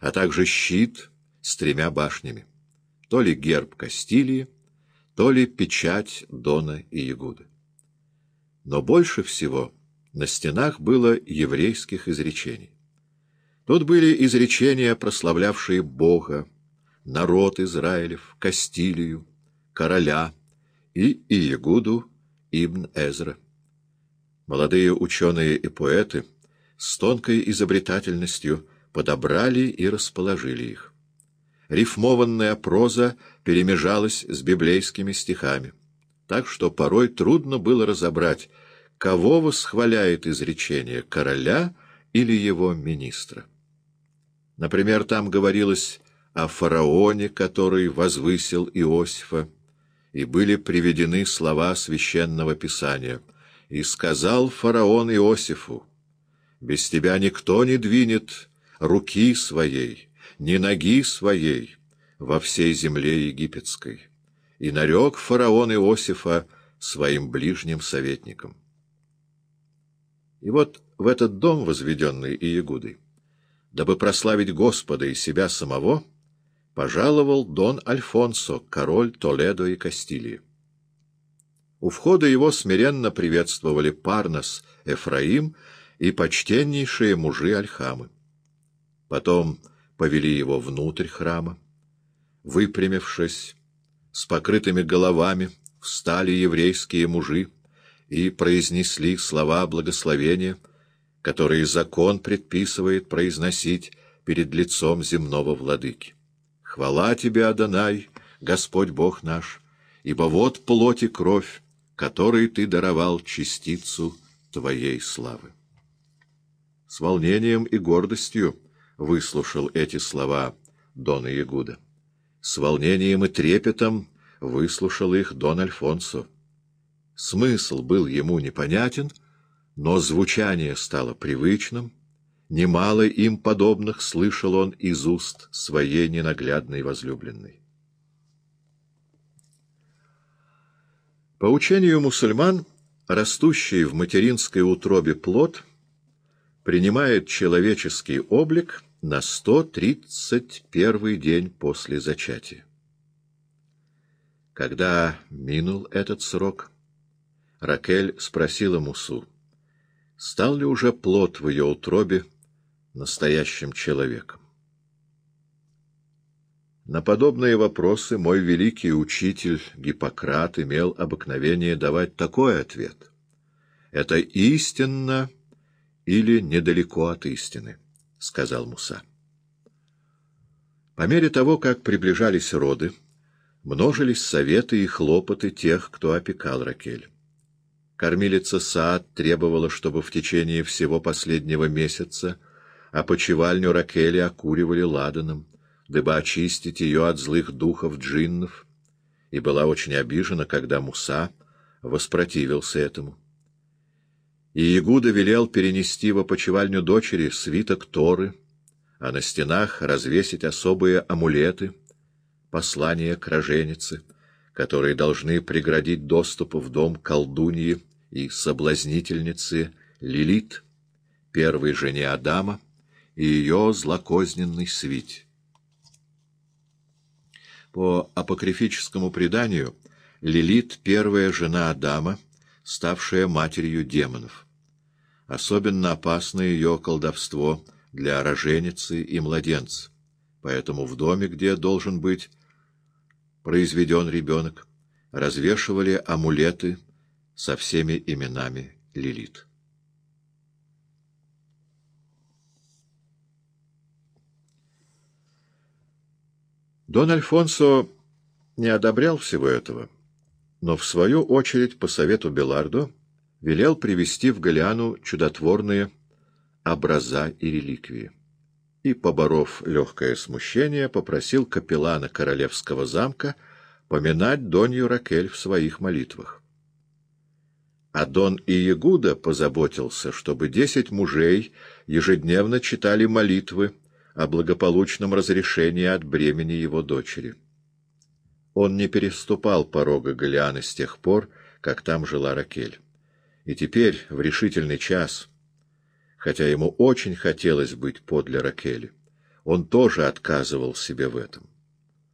а также щит с тремя башнями. То ли герб Кастилии, то ли печать Дона и Ягуды. Но больше всего на стенах было еврейских изречений. Тут были изречения, прославлявшие Бога, народ Израилев, Кастилию, короля и Иегуду Ибн Эзра. Молодые ученые и поэты с тонкой изобретательностью подобрали и расположили их. Рифмованная проза перемежалась с библейскими стихами, так что порой трудно было разобрать, кого восхваляет изречение короля или его министра. Например, там говорилось о фараоне, который возвысил Иосифа, и были приведены слова священного писания. «И сказал фараон Иосифу, без тебя никто не двинет руки своей, ни ноги своей во всей земле египетской». И нарек фараон Иосифа своим ближним советникам. И вот в этот дом, возведенный Иегудой, дабы прославить Господа и себя самого, пожаловал Дон Альфонсо, король Толедо и Кастилии. У входа его смиренно приветствовали Парнас, Эфраим и почтеннейшие мужи Альхамы. Потом повели его внутрь храма. Выпрямившись, с покрытыми головами, встали еврейские мужи и произнесли слова благословения — которые закон предписывает произносить перед лицом земного владыки. Хвала тебе, Адонай, Господь Бог наш, ибо вот плоть и кровь, которой ты даровал частицу твоей славы. С волнением и гордостью выслушал эти слова Дона Ягуда. С волнением и трепетом выслушал их Дон Альфонсо. Смысл был ему непонятен — но звучание стало привычным, немало им подобных слышал он из уст своей ненаглядной возлюбленной. По учению мусульман, растущий в материнской утробе плод принимает человеческий облик на 131 день после зачатия. Когда минул этот срок, Ракель спросила Мусу, стал ли уже плод в ее утробе настоящим человеком. На подобные вопросы мой великий учитель Гиппократ имел обыкновение давать такой ответ. «Это истинно или недалеко от истины», — сказал Муса. По мере того, как приближались роды, множились советы и хлопоты тех, кто опекал Ракель. Кормилица Саад требовала, чтобы в течение всего последнего месяца опочивальню Ракели окуривали ладаном, дабы очистить ее от злых духов джиннов, и была очень обижена, когда Муса воспротивился этому. И Ягуда велел перенести в опочивальню дочери свиток Торы, а на стенах развесить особые амулеты, послания к роженице — которые должны преградить доступ в дом колдуньи и соблазнительницы Лилит, первой жене Адама, и ее злокозненной свите. По апокрифическому преданию, Лилит — первая жена Адама, ставшая матерью демонов. Особенно опасно ее колдовство для роженицы и младенца, поэтому в доме, где должен быть произведен ребенок, развешивали амулеты со всеми именами Лилит. Дон Альфонсо не одобрял всего этого, но в свою очередь по совету Белардо велел привести в Галиану чудотворные образа и реликвии и, поборов легкое смущение, попросил капеллана королевского замка поминать Донью Ракель в своих молитвах. А Дон Иегуда позаботился, чтобы десять мужей ежедневно читали молитвы о благополучном разрешении от бремени его дочери. Он не переступал порога Голиана с тех пор, как там жила Ракель. И теперь, в решительный час хотя ему очень хотелось быть подле Ракели. он тоже отказывал себе в этом.